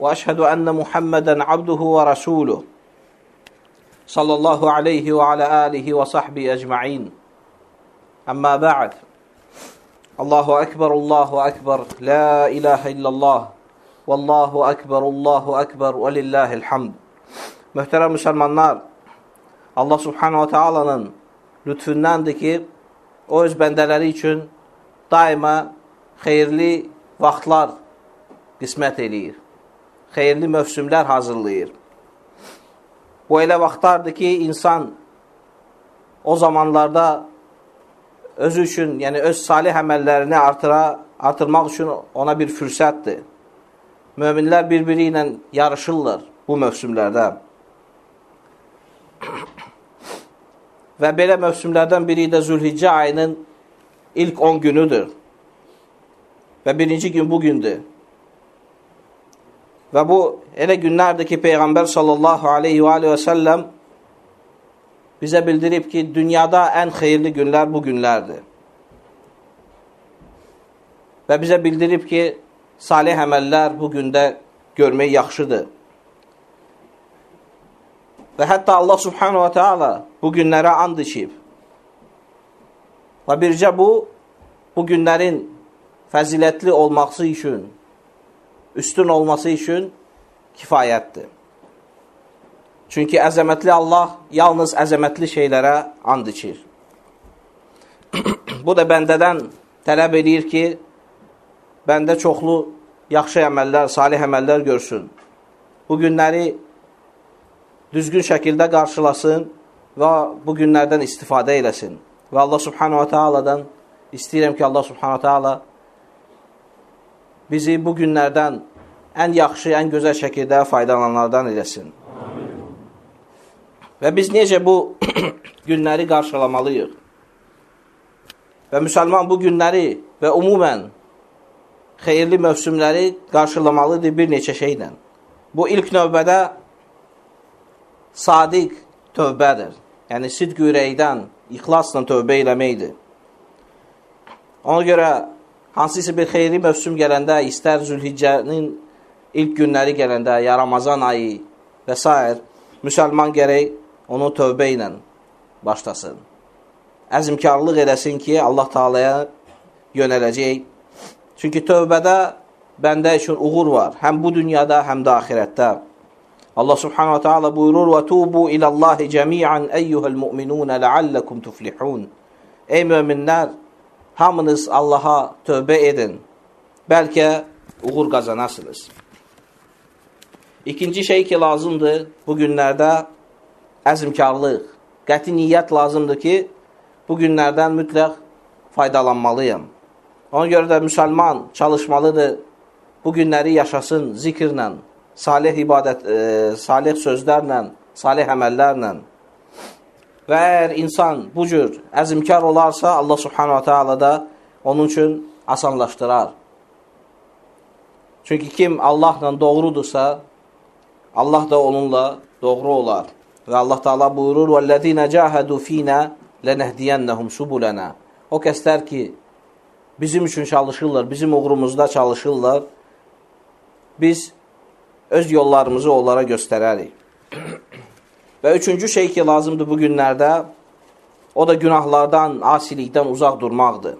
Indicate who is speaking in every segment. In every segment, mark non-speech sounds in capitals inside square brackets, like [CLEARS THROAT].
Speaker 1: وأشهد أن محمدا عبده ورسوله. صلى الله عليه وعلى آله وصحبه أجمعين. أما بعد. الله أكبر الله أكبر. لا إله إلا الله. والله أكبر الله أكبر. ولله الحمد. Möhtərəm müsəlmanlar, Allah subhanahu ta'alanın lütfündəndir ki, o öz bəndələri üçün daima xeyirli vaxtlar qismət eləyir. Xeyirli mövsümlər hazırlayır. Bu elə vaxtlardır ki, insan o zamanlarda özü üçün, yəni öz salih əməllərini artıra, artırmaq üçün ona bir fürsətdir. Möminlər bir-biri ilə yarışırlar bu mövsümlərdə. Və belə mövsümlərdən biri də Zülhiccə ayının ilk 10 günüdür. Və birinci gün bugündür. Və bu elə günlərdir ki, Peyğəmbər sallallahu aleyhi və aleyhi və səlləm bizə bildirib ki, dünyada ən xeyirli günlər bu günlərdir. Və bizə bildirib ki, salih əməllər bu gündə görmək yaxşıdır. Və hətta Allah subhanahu wa ta'ala bu günlərə and içib. Və bircə bu, bu günlərin fəzilətli olması üçün, üstün olması üçün kifayətdir. Çünki əzəmətli Allah yalnız əzəmətli şeylərə and içir. [CLEARS THROAT] bu da bəndədən tələb edir ki, bəndə çoxlu yaxşı əməllər, salih əməllər görsün. Bu günləri düzgün şəkildə qarşılasın və bu günlərdən istifadə eləsin. Və Allah subhanahu wa ta'aladan istəyirəm ki, Allah subhanahu wa ta'ala bizi bu günlərdən ən yaxşı, ən gözəl şəkildə faydalananlardan eləsin. Amin. Və biz necə bu [CLEARS THROAT] günləri qarşılamalıyıq? Və müsəlman bu günləri və umumən xeyirli mövsümləri qarşılamalıdır bir neçə şeylə. Bu ilk növbədə sadiq tövbədir. Yəni, sidq ürəkdən, ixlasla tövbə eləməkdir. Ona görə hansısa bir xeyri mövsüm gələndə, istər Zülhiccənin ilk günləri gələndə, ya Ramazan ayı və s. müsəlman gərək onu tövbə ilə başlasın. Əzmkarlıq eləsin ki, Allah Taalaya yönələcək. Çünki tövbədə bəndə üçün uğur var, həm bu dünyada, həm də axirətdə. Allah subhanahu wa ta'ala buyurur və tubu ilallahi cəmi'an eyyuhəl mu'minun ləalləkum tuflihun. Ey möminlər, hamınız Allaha tövbə edin. Bəlkə uğur qazanasınız. İkinci şey ki, lazımdır bu günlərdə əzmkarlıq, qəti niyyət lazımdır ki, bu günlərdən mütləq faydalanmalıyım. Ona görə də müsəlman çalışmalıdır, bu günləri yaşasın zikirlə, salih ibadət, e, salih sözlərlə, salih əməllərlə. Və əgər insan bu cür əzmkar olarsa, Allah subhanahu wa ta'ala da onun üçün asanlaşdırar. Çünki kim Allahla doğrudursa, Allah da onunla doğru olar. Və Allah Taala buyurur: "Vellezina cahadu fina lenehdiyennahum subulana." O kəslər ki bizim üçün çalışırlar, bizim uğrumuzda çalışırlar, biz öz yollarımızı onlara göstərərik. Və üçüncü şey ki, lazımdır bu günlərdə, o da günahlardan, asilikdən uzaq durmaqdır.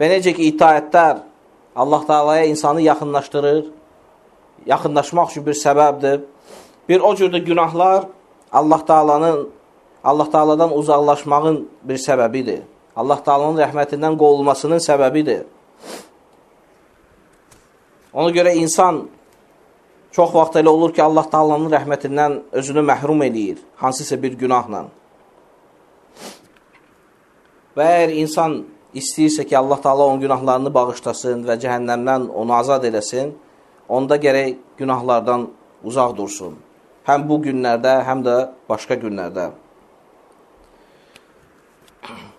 Speaker 1: Və necə ki, itaətlər Allah Taalaya insanı yaxınlaşdırır, yaxınlaşmaq üçün bir səbəbdir. Bir o cürdə günahlar Allah Taalanın Allah Taaladan uzaqlaşmağın bir səbəbidir. Allah Taalanın rəhmətindən qovulmasının səbəbidir. Ona görə insan Çox vaxt elə olur ki, Allah Taalanın rəhmətindən özünü məhrum eləyir, hansısa bir günahla. Və əgər insan istəyirsə ki, Allah Taala onun günahlarını bağışlasın və cəhənnəmdən onu azad eləsin, onda gərək günahlardan uzaq dursun. Həm bu günlərdə, həm də başqa günlərdə.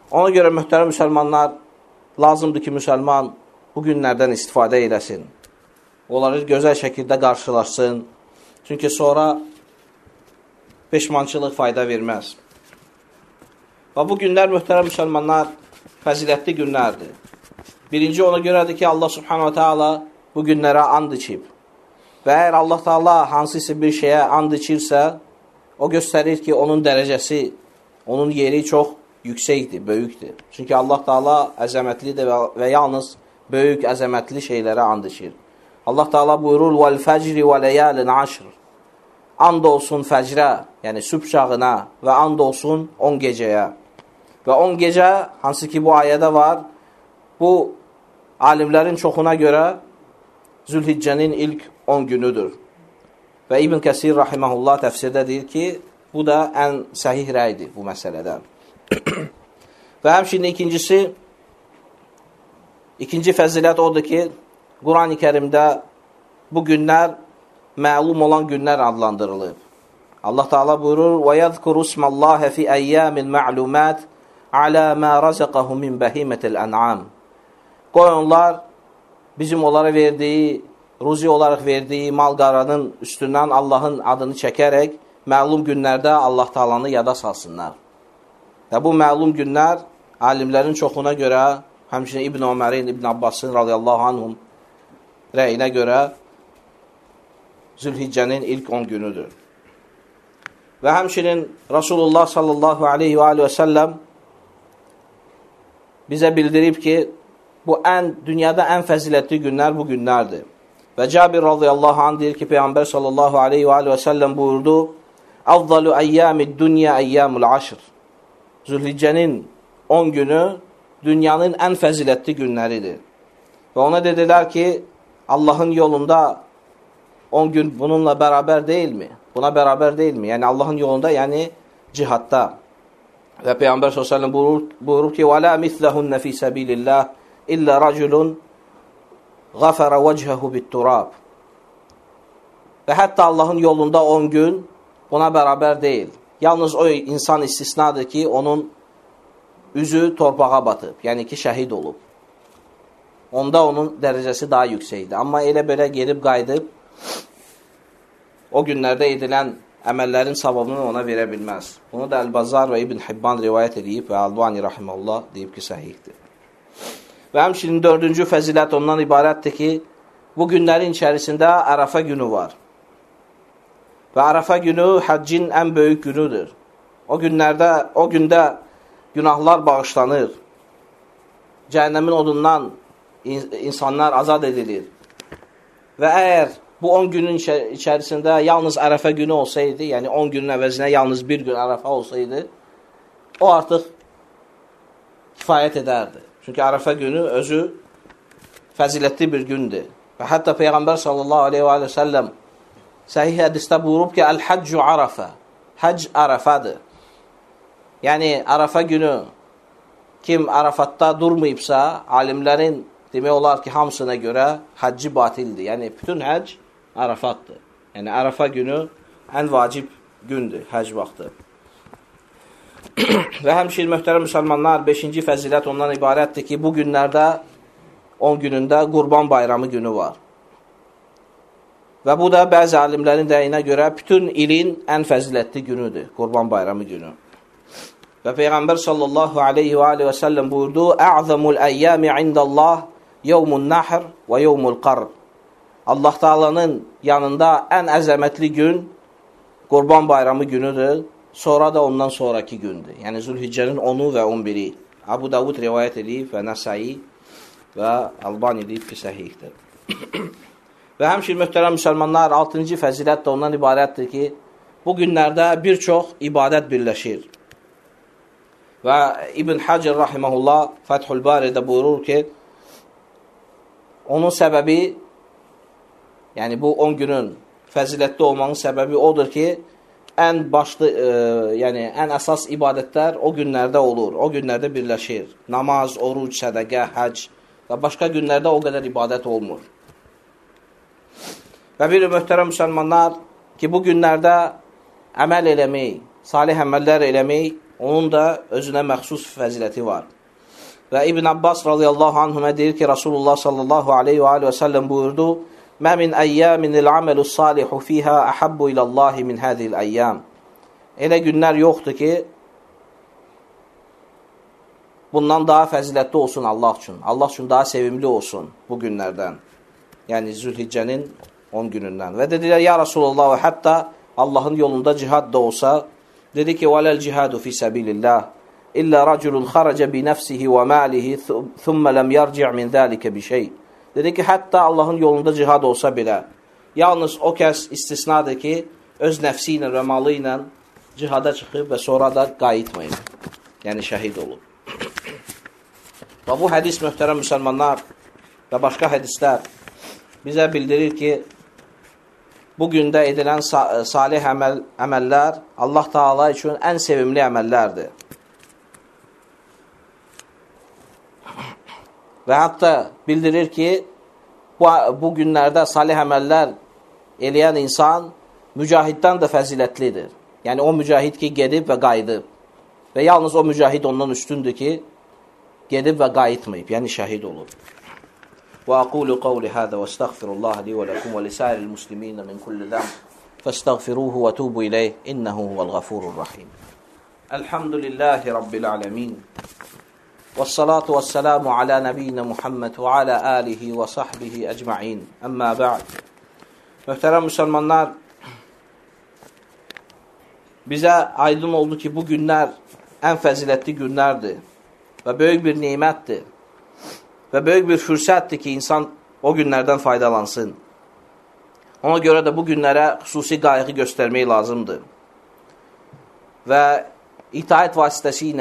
Speaker 1: Ona görə mühtərəm müsəlmanlar, lazımdır ki, müsəlman bu günlərdən istifadə eləsin. Onları gözəl şəkildə qarşılaşsın. Çünki sonra peşmançılıq fayda verməz. Və bu günlər, mühtərəm müsəlmanlar, fəzilətli günlərdir. Birinci ona görədir ki, Allah subhanahu ta'ala bu günlərə and içib. Və əgər Allah ta'ala hansısa bir şeyə and içirsə, o göstərir ki, onun dərəcəsi, onun yeri çox yüksəkdir, böyükdür. Çünki Allah Taala əzəmətlidir və, və yalnız böyük, əzəmətli şeylərə and içir. Allah Taala buyurur: "Vel fecri ve leyalin aşr." And olsun fəcrə, yəni sübh çağına və and olsun 10 gecəyə. Və 10 gecə hansı ki bu ayədə var, bu alimlərin çoxuna görə Zülhiccənin ilk 10 günüdür. Və İbn Kəsir rahimehullah təfsirdə deyir ki, bu da ən səhih rəydir bu məsələdə. [COUGHS] Və həmçinin ikincisi, ikinci fəzilət odur ki, Quran-ı kərimdə bu günlər məlum olan günlər adlandırılıb. Allah Teala buyurur: "Və yezkuru ismallahi fi ayyamin ma'lumat ala ma razaqahum min bahimetil an'am." Qoy onlar bizim onlara verdiyi, ruzi olaraq verdiyi mal-qaranın üstündən Allahın adını çəkərək məlum günlərdə Allah Taalanı yada salsınlar. Və bu məlum günlər alimlərin çoxuna görə, həmçinin İbn Ömərin, İbn Abbasın radiyallahu anhum rəyinə görə Zülhiccənin ilk 10 günüdür. Və həmçinin Rasulullah sallallahu aleyhi və aleyhi və səlləm bizə bildirib ki, bu ən dünyada ən fəzilətli günlər bu günlərdir. Və Cabir radiyallahu anh deyir ki, Peyğəmbər sallallahu aleyhi və aleyhi və səlləm buyurdu, Avdalu əyyamid dünya əyyamul aşr. Zülhiccənin 10 günü dünyanın ən fəzilətli günləridir. Və ona dedilər ki, Allahın yolunda 10 gün bununla bərabər deyilmi? Buna bərabər deyilmi? Yəni Allahın yolunda, yəni cihadda. Və Peyğəmbər s.ə.v buyurur, buyurur ki, وَلَا مِثْلَهُنَّ فِي سَبِيلِ اللّٰهِ إِلَّا رَجُلٌ غَفَرَ وَجْهَهُ بِالتُّرَابِ Və hətta Allahın yolunda 10 gün buna bərabər deyil. Yalnız o insan istisnadır ki, onun üzü torpağa batıb, yəni ki, şəhid olub. Onda onun dərəcəsi daha yüksəkdir. Amma elə belə gedib qayıdıb, o günlərdə edilən əməllərin savabını ona verə bilməz. Bunu da Əl-Bazar və İbn Hibban rivayət edib və Albani rahiməllah deyib ki, səhihdir. Və həmçinin dördüncü fəzilət ondan ibarətdir ki, bu günlərin içərisində Ərəfə günü var. Və Ərəfə günü həccin ən böyük günüdür. O günlərdə, o gündə günahlar bağışlanır. Cəhənnəmin odundan insanlar azad edilir. Və əgər bu 10 günün içərisində yalnız Ərəfə günü olsaydı, yəni 10 günün əvəzinə yalnız bir gün Ərəfə olsaydı, o artıq kifayət edərdi. Çünki Ərəfə günü özü fəzilətli bir gündür. Və hətta Peyğəmbər sallallahu aleyhi və səlləm səhih hədisdə buyurub ki, Əl-həccu arafə. Həc ərəfədir. Yəni, ərəfə günü kim ərəfətdə durmayıbsa, alimlərin demək olar ki, hamısına görə həcci batildir. Yəni, bütün həc ərəfətdir. Yəni, ərəfə günü ən vacib gündür, həc vaxtı. [CLEARS THROAT] Və həmçin möhtərəm müsəlmanlar 5-ci fəzilət ondan ibarətdir ki, bu günlərdə 10 günündə Qurban bayramı günü var. Və bu da bəzi alimlərin dəyinə görə bütün ilin ən fəzilətli günüdür, Qurban bayramı günü. Və Peyğəmbər sallallahu aleyhi və aleyhi və səlləm buyurdu, Ə'zəmul əyyəmi indəllah yevmun nəhr və yevmul qarr. Allah Taalanın yanında ən əzəmətli gün Qurban bayramı günüdür, sonra da ondan sonraki gündür. Yəni Zülhiccənin 10-u və 11-i. Abu Davud rivayət edib və Nəsai və Albani deyib ki, səhihdir. [COUGHS] Və həmçin möhtərəm müsəlmanlar 6-cı fəzilət də ondan ibarətdir ki, bu günlərdə bir çox ibadət birləşir. Və İbn Hacir rahiməhullah Fəthül Baridə buyurur ki, onun səbəbi, yəni bu 10 günün fəzilətli olmanın səbəbi odur ki, ən başlı, e, yəni ən əsas ibadətlər o günlərdə olur, o günlərdə birləşir. Namaz, oruc, sədəqə, həc və başqa günlərdə o qədər ibadət olmur. Və bir möhtərəm müsəlmanlar, ki, bu günlərdə əməl eləmək, salih əməllər eləmək, onun da özünə məxsus fəziləti var. Və İbn Abbas radiyallahu anhümə deyir ki, Rasulullah sallallahu aleyhi və aleyhi və səlləm buyurdu, Mə min əyyəminil aməlu salihu fiyhə əhəbbu iləllahi min hədil əyyəm. Elə günlər yoxdur ki, bundan daha fəzilətli olsun Allah üçün. Allah üçün daha sevimli olsun bu günlərdən. Yəni Zülhiccənin 10 günündən. Və dedilər, ya Rasulullah, və hətta Allahın yolunda cihad da olsa, dedi ki, vələl cihadu fi səbilillah, illə raculun xaraca bi nəfsihi və məlihi, thumma ləm yarci' min zəlikə bi şey. Dedi ki, hətta Allahın yolunda cihad olsa belə, yalnız o kəs istisnadır ki, öz nəfsi ilə və malı ilə cihada çıxıb və sonra da qayıtmayıb. Yəni, şəhid olub. və bu hədis möhtərəm müsəlmanlar və başqa hədislər bizə bildirir ki, bu gündə edilən salih əməl, əməllər Allah Taala üçün ən sevimli əməllərdir. Və hətta bildirir ki, bu, bu günlərdə salih əməllər eləyən insan mücahiddən də fəzilətlidir. Yəni, o mücahid ki, gedib və qayıdıb. Və yalnız o mücahid ondan üstündür ki, gedib və qayıtmayıb, yəni şəhid olur. Və aqulu qavli hədə və estəğfirullah li və ləkum və lisəril muslimin min kulli dəm fəstəğfiruhu və tubu iləyh innəhu huvəl-ğafurur rahim. Elhamdülillahi Vessalatu vesselamu ala nebiyyine Muhammed ve ala alihi ve sahbihi ecma'in. Amma ba'd. Muhterem Müslümanlar, bize aydın oldu ki bu günler en faziletli günlerdi. Ve büyük bir nimetti. Ve büyük bir fırsattı ki insan o günlerden faydalansın. Ona görə də bu günlərə xüsusi qayğı göstərmək lazımdır. Və itaət vasitəsi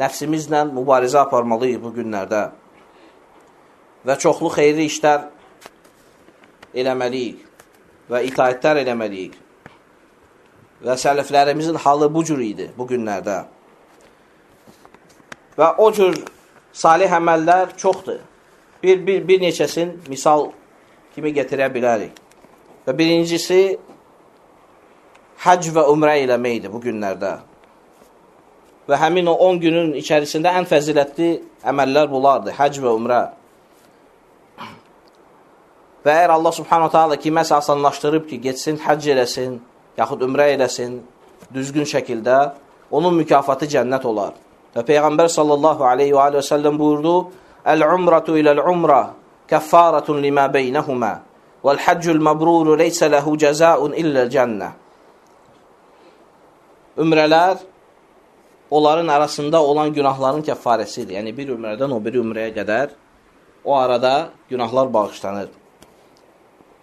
Speaker 1: nəfsimizlə mübarizə aparmalıyıq bu günlərdə və çoxlu xeyri işlər eləməliyik və itaətlər eləməliyik. Və sələflərimizin halı bu cür idi bu günlərdə. Və o cür salih əməllər çoxdur. Bir, bir, bir neçəsin misal kimi getirə bilərik. Və birincisi, hac və umrə eləməkdir bu günlərdə və həmin o 10 günün içərisində ən fəzilətli əməllər bunlardır, həc və umrə. Və əgər Allah subhanahu ta'ala kiməsə asanlaşdırıb ki, getsin, həc eləsin, yaxud umrə eləsin, düzgün şəkildə, onun mükafatı cənnət olar. Və Peyğəmbər sallallahu aleyhi və və səlləm buyurdu, Əl-umratu iləl-umrə kəffaratun limə beynəhumə vəl-həccül məbruru leysə ləhu cəzaun illəl cənnə. Ümrələr onların arasında olan günahların kəffarəsidir. Yəni, bir ümrədən o bir ümrəyə qədər o arada günahlar bağışlanır.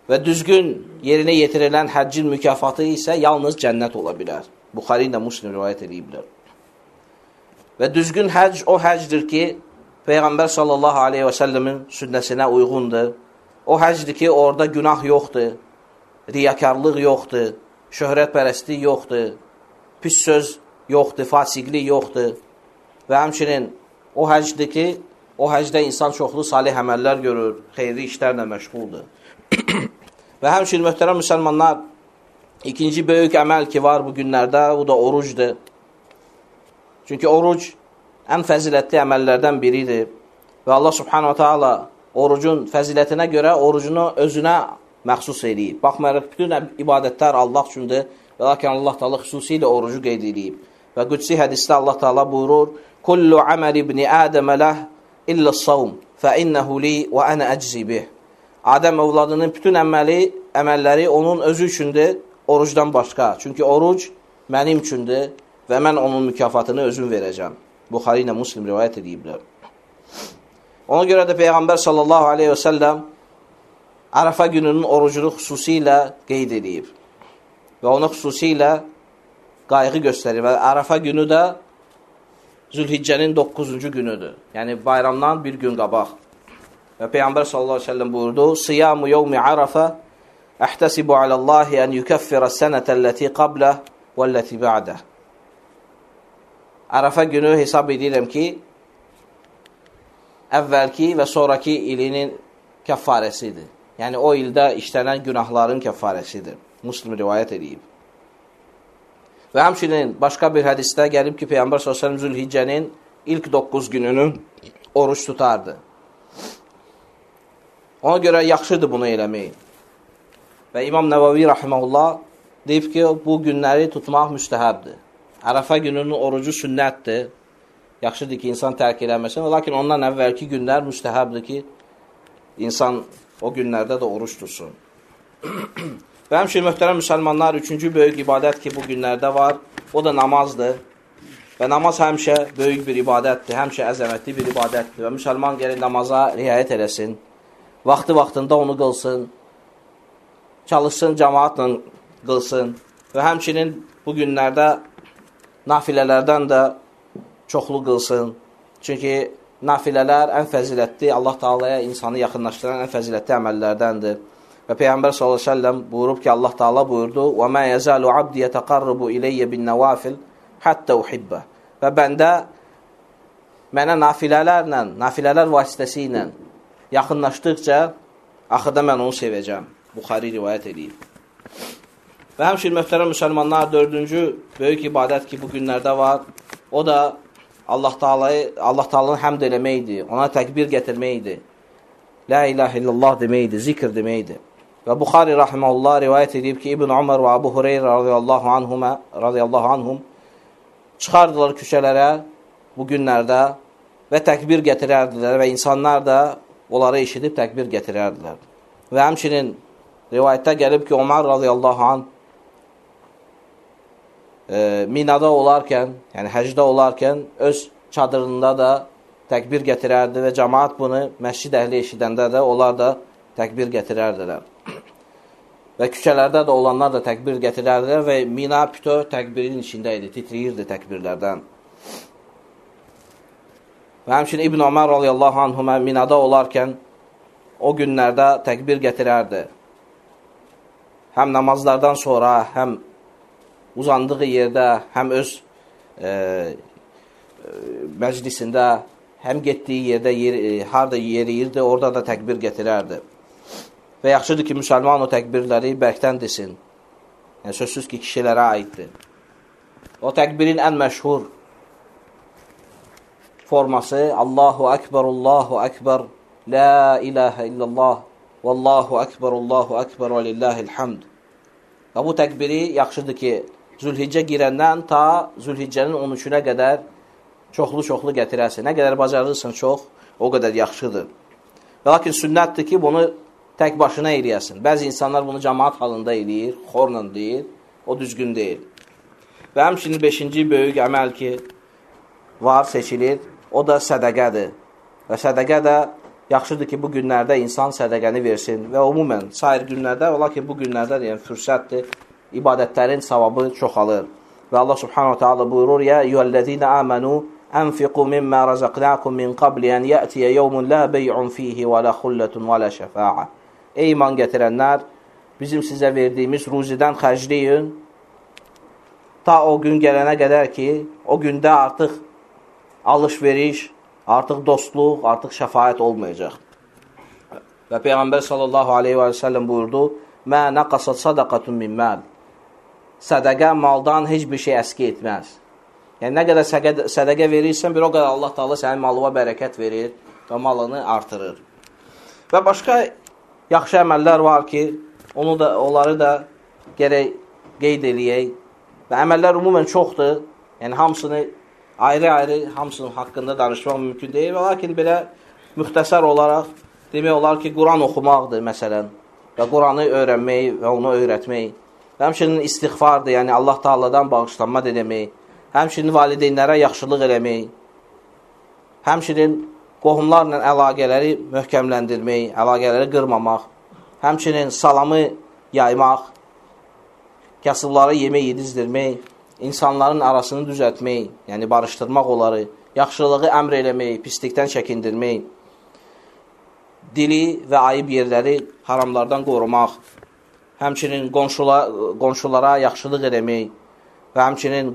Speaker 1: Və düzgün yerinə yetirilən həccin mükafatı isə yalnız cənnət ola bilər. Buxari ilə Muslim rivayət ediblər. Və düzgün həcc o həccdir ki, Peyğəmbər sallallahu aleyhi və səlləmin sünnəsinə uyğundur. O həccdir ki, orada günah yoxdur, riyakarlıq yoxdur, şöhrətpərəstlik yoxdur, pis söz yoxdur, fasiqlik yoxdur. Və həmçinin o həcdir ki, o həcdə insan çoxlu salih əməllər görür, xeyri işlərlə məşğuldur. [COUGHS] və həmçinin möhtərəm müsəlmanlar, ikinci böyük əməl ki var bu günlərdə, bu da orucdur. Çünki oruc ən fəzilətli əməllərdən biridir. Və Allah subhanahu ta'ala orucun fəzilətinə görə orucunu özünə məxsus eləyib. Baxmayaraq, bütün ibadətlər Allah üçündür və lakin Allah ta'ala xüsusilə orucu qeyd edib. Və qüdsi hədisdə Allah Taala buyurur: "Kullu amali ibn Adəm ləh illə savm, fa innehu li və ana əczi bih." Adəm övladının bütün əməli, əməlləri onun özü üçündür, orucdan başqa. Çünki oruc mənim üçündür və mən onun mükafatını özüm verəcəm. Buxari ilə Muslim rivayət ediblər. Ona görə də Peyğəmbər sallallahu aleyhi və səlləm Ərəfə gününün orucunu xüsusilə qeyd edib və onu xüsusilə qayğı göstərir və Ərəfə günü də Zülhiccənin 9-cu günüdür. Yəni bayramdan bir gün qabaq. Və Peyğəmbər sallallahu əleyhi və səlləm buyurdu: "Siyamu yawmi Ərəfə əhtəsibu alallahi an yukaffira sənətəl-lati qabla vəl-lati ba'da." Ərəfə günü hesab edirəm ki, əvvəlki və sonraki ilinin kəffarəsidir. Yəni o ildə işlənən günahların kəffarəsidir. Muslim rivayət edib. Və həmçinin başqa bir hədisdə gəlib ki, Peyğəmbər s.ə.v Zülhiccənin ilk 9 gününü oruç tutardı. Ona görə yaxşıdır bunu eləmək. Və İmam Nəvavi rahimehullah deyib ki, bu günləri tutmaq müstəhəbdir. Ərəfə gününün orucu sünnətdir. Yaxşıdır ki, insan tərk eləməsin. Lakin ondan əvvəlki günlər müstəhəbdir ki, insan o günlərdə də oruç tutsun. [CLEARS THROAT] Və həmçinin möhtərəm müsəlmanlar, üçüncü böyük ibadət ki, bu günlərdə var, o da namazdır. Və namaz həmişə böyük bir ibadətdir, həmişə əzəmətli bir ibadətdir və müsəlman gəlir namaza riayət eləsin, vaxtı-vaxtında onu qılsın, çalışsın, cəmaatla qılsın və həmçinin bu günlərdə nafilələrdən də çoxlu qılsın. Çünki nafilələr ən fəzilətli, Allah Taalaya insanı yaxınlaşdıran ən fəzilətli əməllərdəndir. Və Peyğəmbər sallallahu əleyhi və səlləm buyurub ki, Allah Taala buyurdu: "Və ma yazalu 'abdi yataqarrabu ilayya bin-nawafil hatta uhibbə." Və bəndə mənə nafilələrlə, nafilələr vasitəsilə yaxınlaşdıqca axırda mən onu sevəcəm. Buxari rivayət edir. Və həmçinin möhtərəm müsəlmanlar dördüncü böyük ibadət ki, bu günlərdə var, o da Allah Taala'yı Allah Taala'nı həmd eləməkdir, ona təkbir gətirməkdir. La ilahe illallah deməkdir, zikr deməkdir. Və Buxari rahimehullah rivayət edib ki, İbn Ömər və Abu Hüreyrə radiyallahu anhuma radiyallahu anhum çıxardılar küçələrə bu günlərdə və təkbir gətirərdilər və insanlar da onları eşidib təkbir gətirərdilər. Və həmçinin rivayətdə gəlib ki, Ömər radiyallahu anh e, Minada olarkən, yəni həcdə olarkən öz çadırında da təkbir gətirərdi və cəmaat bunu məscid əhli eşidəndə də onlar da təkbir gətirərdilər. Və küçələrdə də olanlar da təkbir gətirərdilər və Mina bütöv təkbirin içində idi, titriyirdi təkbirlərdən. Və həmçinin İbn Ömər radiyallahu anhümə Minada olarkən o günlərdə təkbir gətirərdi. Həm namazlardan sonra, həm uzandığı yerdə, həm öz e, e, məclisində, həm getdiyi yerdə, yer, e, harada yeriyirdi, orada da təkbir gətirərdi. Və yaxşıdır ki, müsəlman o təkbirləri bərkdən desin. Yəni, sözsüz ki, kişilərə aiddir. O təkbirin ən məşhur forması Allahu Akbar, Allahu Akbar, La ilahə illallah, Vallahu Akbar, Allahu Akbar və lillahil hamd. Və bu təkbiri yaxşıdır ki, Zülhiccə girəndən ta Zülhiccənin 13-ünə qədər çoxlu-çoxlu gətirərsən. Nə qədər bacarırsan çox, o qədər yaxşıdır. Və lakin sünnətdir ki, bunu tək başına eləyəsin. Bəzi insanlar bunu cəmaat halında eləyir, xorla deyir, o düzgün deyil. Və həmçinin 5-ci böyük əməl ki, var, seçilir, o da sədəqədir. Və sədəqə də yaxşıdır ki, bu günlərdə insan sədəqəni versin və umumən sair günlərdə, lakin bu günlərdə yəni fürsətdir, ibadətlərin savabı çoxalır. Və Allah subhanahu ta'ala buyurur, amanu, Ənfiqu mimmə razaqnakum min qabli ən yətiyə yevmun la bey'un fihi və la xullətun və la şəfa'a. Ey iman gətirənlər, bizim sizə verdiyimiz ruzidən xərcləyin, ta o gün gələnə qədər ki, o gündə artıq alış-veriş, artıq dostluq, artıq şəfayət olmayacaq. Və Peyğəmbər sallallahu aleyhi və səlləm buyurdu, Mə nəqasat sadaqatun min məl sədəqə maldan heç bir şey əski etməz. Yəni, nə qədər sədəqə, sədəqə verirsən, bir o qədər Allah da sənin malına bərəkət verir və malını artırır. Və başqa yaxşı əməllər var ki, onu da, onları da gərək qeyd eləyək. Və əməllər umumən çoxdur. Yəni, hamısını ayrı-ayrı, hamısının haqqında danışmaq mümkün deyil. Və lakin belə müxtəsər olaraq demək olar ki, Quran oxumaqdır, məsələn. Və Quranı öyrənmək və onu öyrətmək. Həmçinin istighfardır, yəni Allah Taala'dan bağışlanma demək. Həmçinin valideynlərə yaxşılıq eləmək. Həmçinin qohumlarla əlaqələri möhkəmləndirmək, əlaqələri qırmamaq. Həmçinin salamı yaymaq, kasıblara yemək yedizdirmək, insanların arasını düzəltmək, yəni barışdırmaq onları, yaxşılığı əmr eləmək, pislikdən çəkindirmək, dili və ayıb yerləri haramlardan qorumaq, həmçinin qonşula, qonşulara yaxşılıq eləmək və həmçinin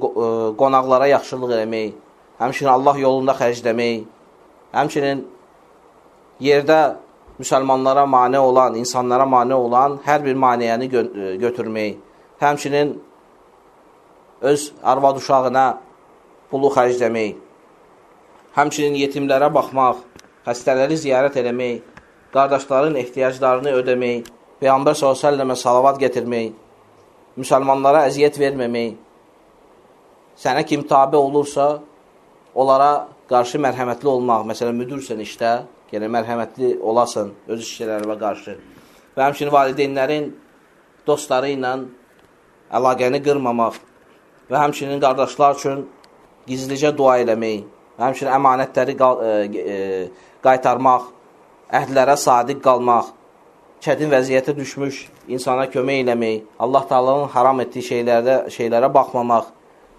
Speaker 1: qonaqlara yaxşılıq eləmək, həmçinin Allah yolunda xərcləmək, həmçinin yerdə müsəlmanlara mane olan, insanlara mane olan hər bir maniyəni gö götürmək, həmçinin öz arvad uşağına pulu xərcləmək, həmçinin yetimlərə baxmaq, xəstələri ziyarət eləmək, qardaşların ehtiyaclarını ödəmək, Peyğəmbər s.ə.və salavat gətirmək, müsəlmanlara əziyyət verməmək, sənə kim tabi olursa, onlara qarşı mərhəmətli olmaq, məsələn, müdürsən işdə, yəni mərhəmətli olasan öz işçilərinə qarşı. Və həmçinin valideynlərin dostları ilə əlaqəni qırmamaq və həmçinin qardaşlar üçün gizlicə dua eləmək, və həmçinin əmanətləri e, e, qaytarmaq, əhdlərə sadiq qalmaq, çətin vəziyyətə düşmüş insana kömək eləmək, Allah Taala'nın haram etdiyi şeylərdə şeylərə baxmamaq,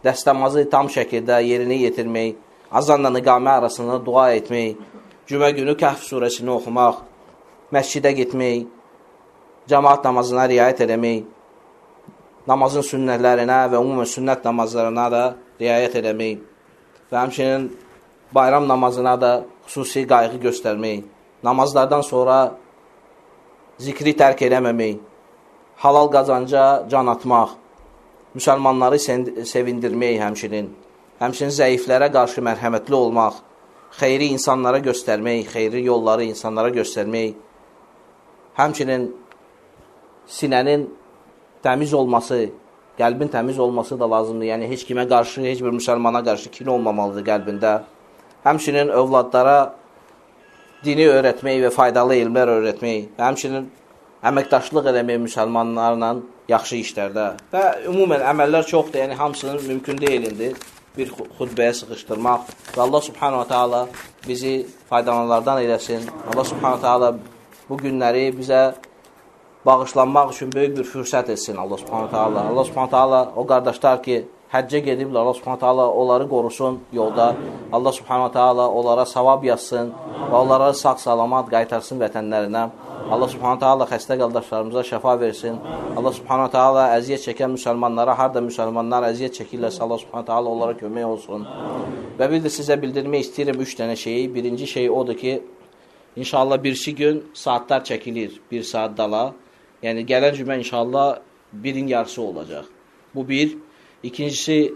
Speaker 1: dəstəmazı tam şəkildə yerinə yetirmək, azanla iqamə arasında dua etmək, cümə günü Kəhf surəsini oxumaq, məscidə getmək, cəmaat namazına riayət eləmək, namazın sünnətlərinə və ümumən sünnət namazlarına da riayət eləmək və həmçinin bayram namazına da xüsusi qayğı göstərmək, namazlardan sonra zikri tərk eləməmək, halal qazanca can atmaq, müsəlmanları sevindirmək həmçinin, həmçinin zəiflərə qarşı mərhəmətli olmaq, xeyri insanlara göstərmək, xeyri yolları insanlara göstərmək, həmçinin sinənin təmiz olması, qəlbin təmiz olması da lazımdır. Yəni, heç kimə qarşı, heç bir müsəlmana qarşı kin olmamalıdır qəlbində. Həmçinin övladlara dini öyrətmək və faydalı elmlər öyrətmək həmçinin əməkdaşlıq eləmək müsəlmanlarla yaxşı işlərdə və ümumən əməllər çoxdur, yəni hamısının mümkün deyilindi bir xutbəyə sıxışdırmaq və Allah subhanahu ta'ala bizi faydalananlardan eləsin. Allah subhanahu ta'ala bu günləri bizə bağışlanmaq üçün böyük bir fürsət etsin Allah subhanahu ta'ala. Allah subhanahu ta'ala o qardaşlar ki, həccə gediblər, Allah subhanahu ta'ala onları qorusun yolda. Allah subhanahu ta'ala onlara savab yazsın və onlara sağ-salamat qaytarsın vətənlərinə. Allah subhanahu taala xəstə qardaşlarımıza şəfa versin. Allah subhanahu taala əziyyət çəkən müsəlmanlara, harda müsəlmanlar əziyyət çəkirlərsə, Allah subhanahu taala onlara kömək olsun. Və bir də sizə bildirmək istəyirəm 3 dənə şeyi. Birinci şey odur ki, inşallah birisi gün saatlar çəkilir, 1 saat dala. Yəni gələn cümə inşallah birin yarısı olacaq. Bu bir. İkincisi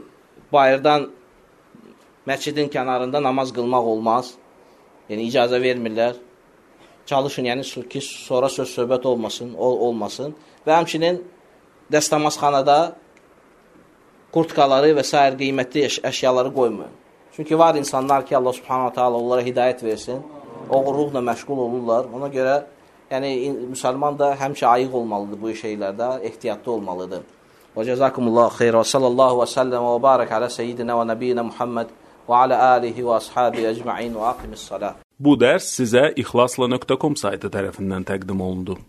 Speaker 1: bayırdan məscidin kənarında namaz qılmaq olmaz. Yəni icazə vermirlər çalışın, yəni ki, sonra söz söhbət olmasın, ol, olmasın. Və həmçinin dəstəmazxanada qurtqaları və s. qiymətli əş əşyaları qoymayın. Çünki var insanlar ki, Allah subhanahu ta'ala onlara hidayət versin, oğurluqla məşğul olurlar. Ona görə yəni, müsəlman da həmişə ayıq olmalıdır bu şeylərdə, ehtiyatlı olmalıdır. Və cəzakumullah xeyr və sallallahu və səlləm və barək alə seyyidinə və nəbiyyinə Muhammed və alə alihi və ashabi əcma'in və aqimis salah.
Speaker 2: Bu dərs sizə ixlasla.com saytı tərəfindən təqdim olundu.